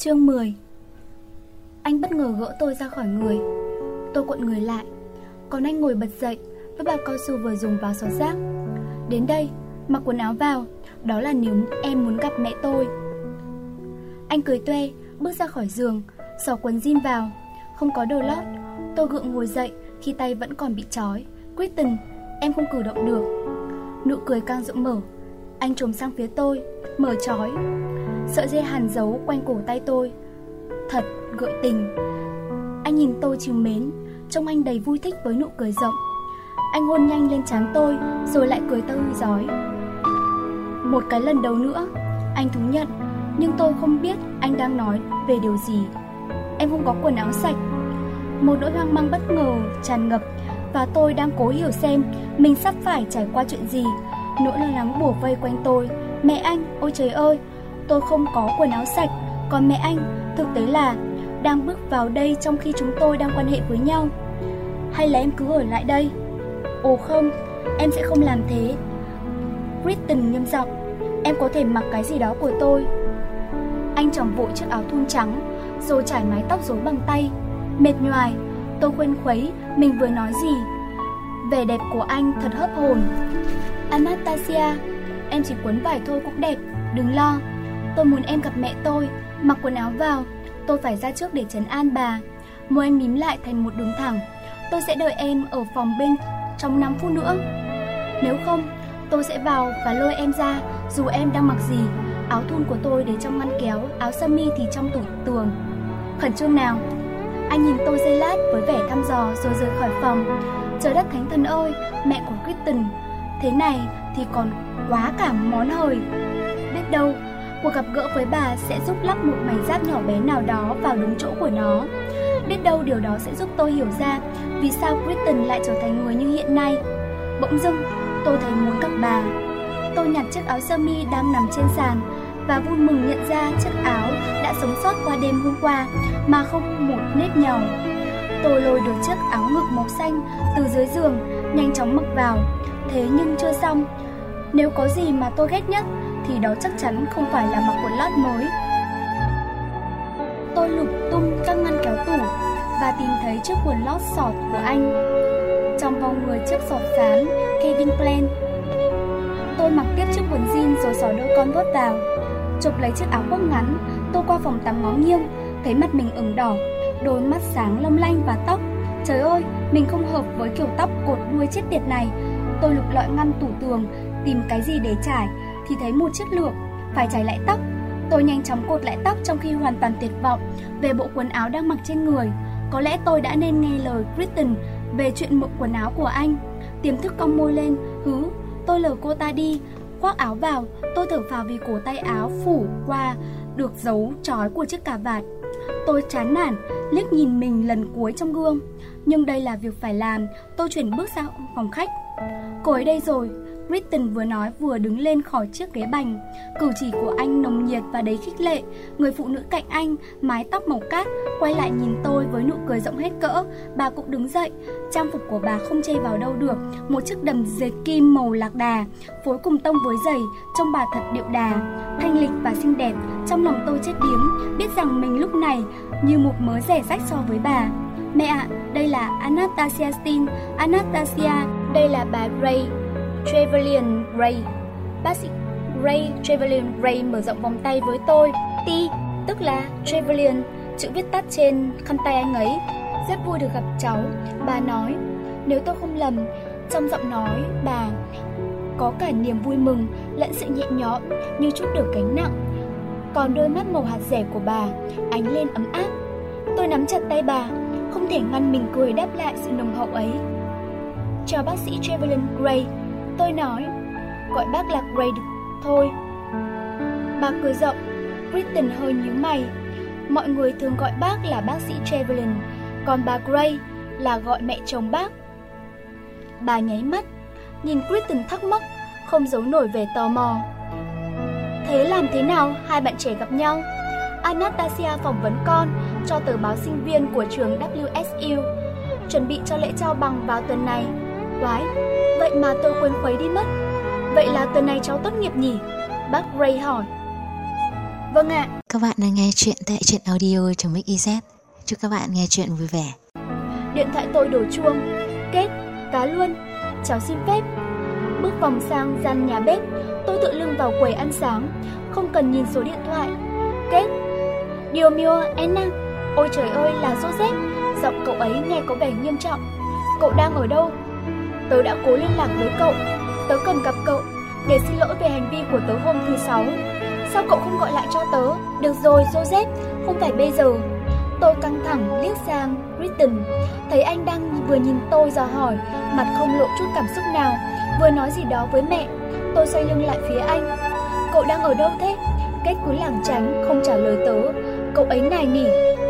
Chương 10 Anh bất ngờ gỡ tôi ra khỏi người. Tôi cuộn người lại. Còn anh ngồi bật dậy Với bà cao su vừa dùng vào xót rác. Đến đây, mặc quần áo vào Đó là nếu em muốn gặp mẹ tôi. Anh cười tuê Bước ra khỏi giường Xỏ quần jean vào. Không có đồ lót Tôi gượng ngồi dậy khi tay vẫn còn bị trói. Kristen, em không cử động được. Nụ cười càng rộng mở. Anh trồm sang phía tôi Mở trói. Sợi dây hàn giấu quanh cổ tay tôi. Thật gợi tình. Anh nhìn tôi chiều mến Trông anh đầy vui thích với nụ cười rộng. Anh hôn nhanh lên trán tôi Rồi lại cười tươi giói. Một cái lần đầu nữa Anh thú nhận Nhưng tôi không biết anh đang nói về điều gì. Em không có quần áo sạch. Một nỗi hoang mang bất ngờ tràn ngập Và tôi đang cố hiểu xem Mình sắp phải trải qua chuyện gì. Nỗi lo lắng bủa vây quanh tôi. Mẹ anh, ôi trời ơi Tôi không có quần áo sạch. Còn mẹ anh, thực tế là Đang bước vào đây trong khi chúng tôi đang quan hệ với nhau. Hay là em cứ ở lại đây? Ồ không, em sẽ không làm thế. Kristen nghiêm giọng Em có thể mặc cái gì đó của tôi. Anh tròng vội chiếc áo thun trắng Rồi trải mái tóc rối bằng tay. Mệt nhoài Tôi quên khuấy mình vừa nói gì? Vẻ đẹp của anh thật hấp hồn. Anastasia Em chỉ quấn vải thôi cũng đẹp Đừng lo. Tôi muốn em gặp mẹ tôi. Mặc quần áo vào, Tôi phải ra trước để trấn an bà. Môi anh mím lại thành một đường thẳng. Tôi sẽ đợi em ở phòng bên trong 5 phút nữa. Nếu không, Tôi sẽ vào và lôi em ra, Dù em đang mặc gì. Áo thun của tôi để trong ngăn kéo, Áo sơ mi thì trong tủ tường. Khẩn trương nào. Anh nhìn tôi giây lát với vẻ thăm dò rồi rời khỏi phòng. Trời đất thánh thần ơi, Mẹ của Kristen Thế này thì còn quá cả món hời. Biết đâu Cuộc gặp gỡ với bà sẽ giúp lắp một mảnh giáp nhỏ bé nào đó vào đúng chỗ của nó. Biết đâu điều đó sẽ giúp tôi hiểu ra vì sao Kristen lại trở thành người như hiện nay. Bỗng dưng, tôi thấy muốn gặp bà. Tôi nhặt chiếc áo sơ mi đang nằm trên sàn và vui mừng nhận ra chiếc áo đã sống sót qua đêm hôm qua mà không một nếp nhàu. Tôi lôi được chiếc áo ngực màu xanh từ dưới giường, nhanh chóng mặc vào. Thế nhưng chưa xong. Nếu có gì mà tôi ghét nhất thì đó chắc chắn không phải là mặc quần lót mới. Tôi lục tung các ngăn kéo tủ và tìm thấy chiếc quần lót sọt của anh. Trong vòng người chiếc sọt xám Kevin plain. Tôi mặc tiếp chiếc quần jean rồi xỏ đôi con vuốt vào. Chụp lấy chiếc áo khoác ngắn, tôi qua phòng tắm ngó nghiêng, thấy mặt mình ửng đỏ, đôi mắt sáng long lanh và tóc. Trời ơi, mình không hợp với kiểu tóc cột đuôi chết tiệt này. Tôi lục lọi ngăn tủ tường, tìm cái gì để trải, thì thấy một chiếc lược, phải chải lại tóc. Tôi nhanh chóng cột lại tóc trong khi hoàn toàn tuyệt vọng về bộ quần áo đang mặc trên người. Có lẽ tôi đã nên nghe lời Kristen về chuyện mượn quần áo của anh. Tiềm thức cong môi lên, hứ, tôi lờ cô ta đi, khoác áo vào, tôi thở phào vì cổ tay áo phủ qua được dấu trói của chiếc cà vạt. Tôi chán nản, liếc nhìn mình lần cuối trong gương. Nhưng đây là việc phải làm, tôi chuyển bước sang phòng khách. Cô ấy đây rồi, Kristen vừa nói vừa đứng lên khỏi chiếc ghế bành. Cử chỉ của anh nồng nhiệt và đầy khích lệ. Người phụ nữ cạnh anh, mái tóc màu cát, quay lại nhìn tôi với nụ cười rộng hết cỡ. Bà cũng đứng dậy. Trang phục của bà không chê vào đâu được. Một chiếc đầm dệt kim màu lạc đà, phối cùng tông với giày, trông bà thật điệu đà, thanh lịch và xinh đẹp. Trong lòng tôi chết điếng, biết rằng mình lúc này như một mớ rẻ rách so với bà. Mẹ ạ, đây là Anastasia Stein, Anastasia, đây là bà Ray. Trevelyan Gray. Bác sĩ Ray Trevelyan Gray mở rộng vòng tay với tôi. T, tức là Trevelyan, chữ viết tắt trên khăn tay anh ấy. Rất vui được gặp cháu. Bà nói, nếu tôi không lầm, trong giọng nói bà có cả niềm vui mừng lẫn sự nhẹ nhõm như chút được gánh nặng. Còn đôi mắt màu hạt rẻ của bà ánh lên ấm áp. Tôi nắm chặt tay bà, không thể ngăn mình cười đáp lại sự nồng hậu ấy. Chào bác sĩ Trevelyan Gray, Tôi nói, gọi bác là Gray được thôi. Bà cười rộng, Kristen hơi nhíu mày. Mọi người thường gọi bác là bác sĩ Trevelyan, còn bà Gray là gọi mẹ chồng bác. Bà nháy mắt, nhìn Kristen thắc mắc, không giấu nổi về tò mò. Thế làm thế nào hai bạn trẻ gặp nhau? Anastasia phỏng vấn con cho tờ báo sinh viên của trường WSU, chuẩn bị cho lễ trao bằng vào tuần này. Quái, vậy mà tôi quên khuấy đi mất. Vậy là tuần này cháu tốt nghiệp nhỉ? Bác Gray hỏi. Vâng ạ. Các bạn đang nghe chuyện tại truyện audio trong Mix Chúc các bạn nghe chuyện vui vẻ. Điện thoại tôi đổ chuông. Kết, cá luôn. Cháu xin phép. Bước vòng sang gian nhà bếp, tôi tự lưng vào quầy ăn sáng, không cần nhìn số điện thoại. Kết. Điều mio Anna. Ôi trời ơi là Joseph. Giọng cậu ấy nghe có vẻ nghiêm trọng. Cậu đang ở đâu? Tớ đã cố liên lạc với cậu. Tớ cần gặp cậu để xin lỗi về hành vi của tớ hôm thứ sáu. Sao cậu không gọi lại cho tớ? Được rồi, Joseph, không phải bây giờ. Tôi căng thẳng liếc sang Britton, thấy anh đang vừa nhìn tôi dò hỏi, mặt không lộ chút cảm xúc nào, vừa nói gì đó với mẹ. Tôi xoay lưng lại phía anh. Cậu đang ở đâu thế? Kết cúi lảng tránh, không trả lời tớ. Cậu ấy nài nỉ,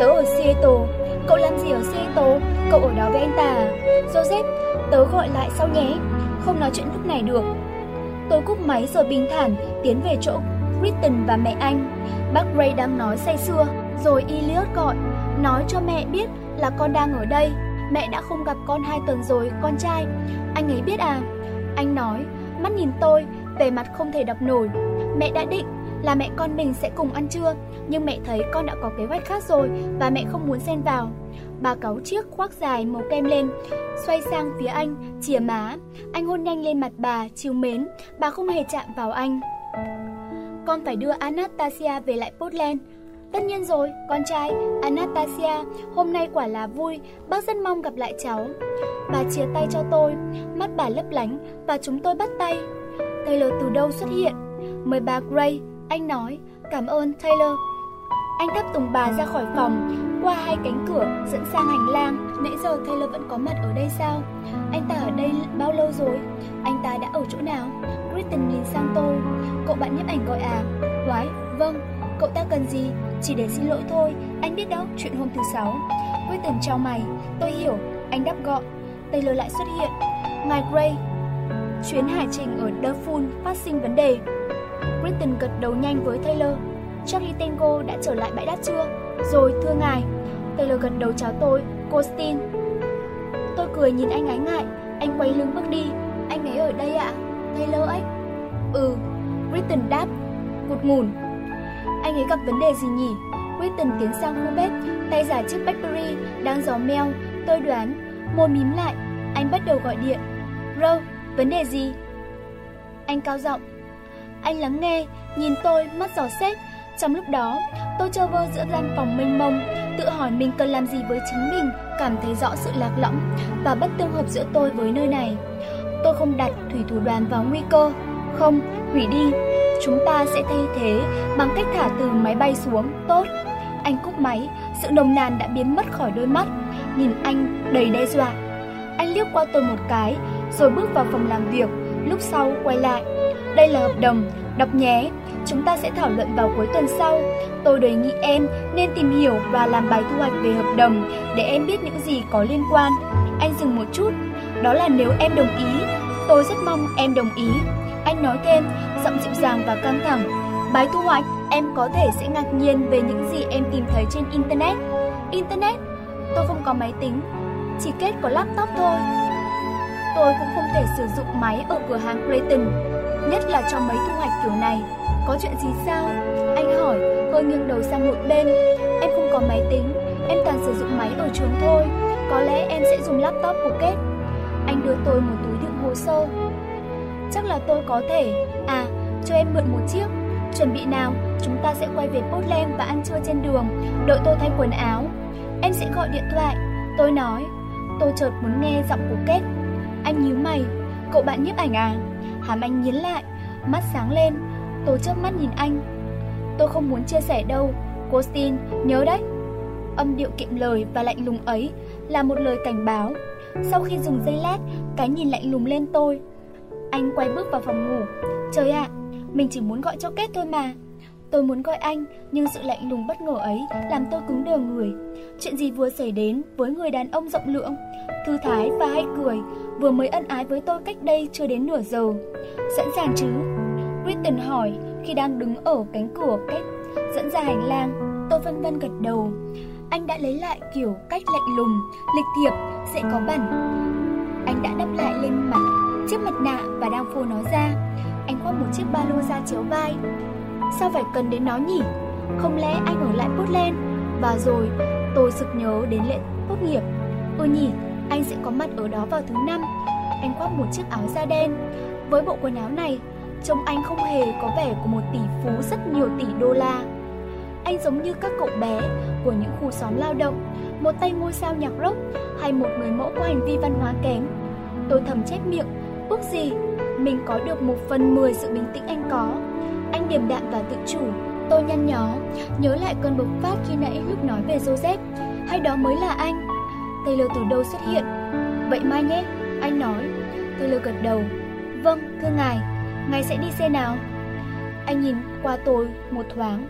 tớ ở Seattle. Cậu làm gì ở Seattle? Cậu ở đó với anh ta? À? Joseph, tớ gọi lại sau nhé. Không nói chuyện lúc này được. Tôi cúp máy rồi bình thản tiến về chỗ Kristen và mẹ anh. Bác Ray đang nói say sưa, rồi Elliot gọi, nói cho mẹ biết là con đang ở đây. Mẹ đã không gặp con hai tuần rồi, con trai. Anh ấy biết à? Anh nói, mắt nhìn tôi, vẻ mặt không thể đọc nổi. Mẹ đã định là mẹ con mình sẽ cùng ăn trưa, nhưng mẹ thấy con đã có kế hoạch khác rồi và mẹ không muốn xen vào. Bà cáu chiếc khoác dài màu kem lên, xoay sang phía anh, chìa má. Anh hôn nhanh lên mặt bà, chiều mến, bà không hề chạm vào anh. Con phải đưa Anastasia về lại Portland. Tất nhiên rồi, con trai, Anastasia, hôm nay quả là vui, bác rất mong gặp lại cháu. Bà chia tay cho tôi, mắt bà lấp lánh và chúng tôi bắt tay. Taylor từ đâu xuất hiện? Mời bà Gray, anh nói, cảm ơn Taylor. Anh thắp tùng bà ra khỏi phòng, qua hai cánh cửa dẫn sang hành lang. Nãy giờ Taylor vẫn có mặt ở đây sao? Anh ta ở đây bao lâu rồi? Anh ta đã ở chỗ nào? Kristen nhìn sang tôi. Cậu bạn nhấp ảnh gọi à? Quái, vâng. Cậu ta cần gì? Chỉ để xin lỗi thôi. Anh biết đó, chuyện hôm thứ sáu. Kristen trao mày. Tôi hiểu. Anh đáp gọn. Taylor lại xuất hiện. Ngài Gray, chuyến hải trình ở Darfur phát sinh vấn đề. Kristen gật đầu nhanh với Taylor. Charlie Tango đã trở lại bãi đáp chưa? Rồi, thưa ngài. Taylor gật đầu chào tôi, cô Steen. Tôi cười nhìn anh ái ngại, anh quay lưng bước đi. Anh ấy ở đây ạ? À? Taylor ấy. Ừ, Britton đáp, cụt ngủn. Anh ấy gặp vấn đề gì nhỉ? Britton tiến sang khu bếp, tay giả chiếc Blackberry đang gió meo. Tôi đoán, môi mím lại, anh bắt đầu gọi điện. Rô, vấn đề gì? Anh cao giọng. Anh lắng nghe, nhìn tôi, mắt giỏ xét. Trong lúc đó, tôi trơ vơ giữa gian phòng mênh mông, tự hỏi mình cần làm gì với chính mình, cảm thấy rõ sự lạc lõng và bất tương hợp giữa tôi với nơi này. Tôi không đặt thủy thủ đoàn vào nguy cơ, không, hủy đi. Chúng ta sẽ thay thế bằng cách thả từ máy bay xuống, tốt. Anh cúp máy, sự nồng nàn đã biến mất khỏi đôi mắt, nhìn anh đầy đe dọa. Anh liếc qua tôi một cái, rồi bước vào phòng làm việc, lúc sau quay lại. Đây là hợp đồng, đọc nhé. Chúng ta sẽ thảo luận vào cuối tuần sau. Tôi đề nghị em nên tìm hiểu và làm bài thu hoạch về hợp đồng để em biết những gì có liên quan. Anh dừng một chút. Đó là nếu em đồng ý, tôi rất mong em đồng ý. Anh nói thêm, giọng dịu dàng và căng thẳng. Bài thu hoạch, em có thể sẽ ngạc nhiên về những gì em tìm thấy trên Internet. Internet? Tôi không có máy tính, chỉ kết có laptop thôi. Tôi cũng không thể sử dụng máy ở cửa hàng Clayton, nhất là trong mấy thu hoạch kiểu này. Có chuyện gì sao? Anh hỏi, hơi nghiêng đầu sang một bên. Em không có máy tính, em toàn sử dụng máy ở trường thôi. Có lẽ em sẽ dùng laptop của Kết. Anh đưa tôi một túi đựng hồ sơ. Chắc là tôi có thể. À, cho em mượn một chiếc. Chuẩn bị nào, chúng ta sẽ quay về Portland và ăn trưa trên đường. Đợi tôi thay quần áo. Em sẽ gọi điện thoại. Tôi nói. Tôi chợt muốn nghe giọng của Kết. Anh nhíu mày. Cậu bạn nhiếp ảnh à? Hàm anh nhíu lại, mắt sáng lên. Tôi chớp mắt nhìn anh. Tôi không muốn chia sẻ đâu. Cô Stin, nhớ đấy. Âm điệu kiệm lời và lạnh lùng ấy là một lời cảnh báo. Sau khi dùng dây lát, cái nhìn lạnh lùng lên tôi. Anh quay bước vào phòng ngủ. Trời ạ, mình chỉ muốn gọi cho Kết thôi mà. Tôi muốn gọi anh, nhưng sự lạnh lùng bất ngờ ấy làm tôi cứng đờ người. Chuyện gì vừa xảy đến với người đàn ông rộng lượng, thư thái và hay cười, vừa mới ân ái với tôi cách đây chưa đến nửa giờ. Sẵn sàng chứ? Britton hỏi khi đang đứng ở cánh cửa cách dẫn ra hành lang. Tôi vân vân gật đầu. Anh đã lấy lại kiểu cách lạnh lùng, lịch thiệp, sẽ có bản Anh đã đắp lại lên mặt chiếc mặt nạ và đang phô nó ra. Anh khoác một chiếc ba lô ra chiếu vai. Sao phải cần đến nó nhỉ? Không lẽ anh ở lại Portland? Và rồi tôi sực nhớ đến lễ tốt nghiệp. Ừ nhỉ, anh sẽ có mặt ở đó vào thứ năm. Anh khoác một chiếc áo da đen. Với bộ quần áo này, trông anh không hề có vẻ của một tỷ phú rất nhiều tỷ đô la. Anh giống như các cậu bé của những khu xóm lao động, một tay ngôi sao nhạc rock hay một người mẫu có hành vi văn hóa kém. Tôi thầm chép miệng, ước gì mình có được một phần mười sự bình tĩnh anh có. Anh điềm đạm và tự chủ. Tôi nhăn nhó, nhớ lại cơn bộc phát khi nãy lúc nói về Joseph. Hay đó mới là anh? Taylor từ đâu xuất hiện? Vậy mai nhé, anh nói. Taylor gật đầu. Vâng, thưa ngài, ngài sẽ đi xe nào? Anh nhìn qua tôi một thoáng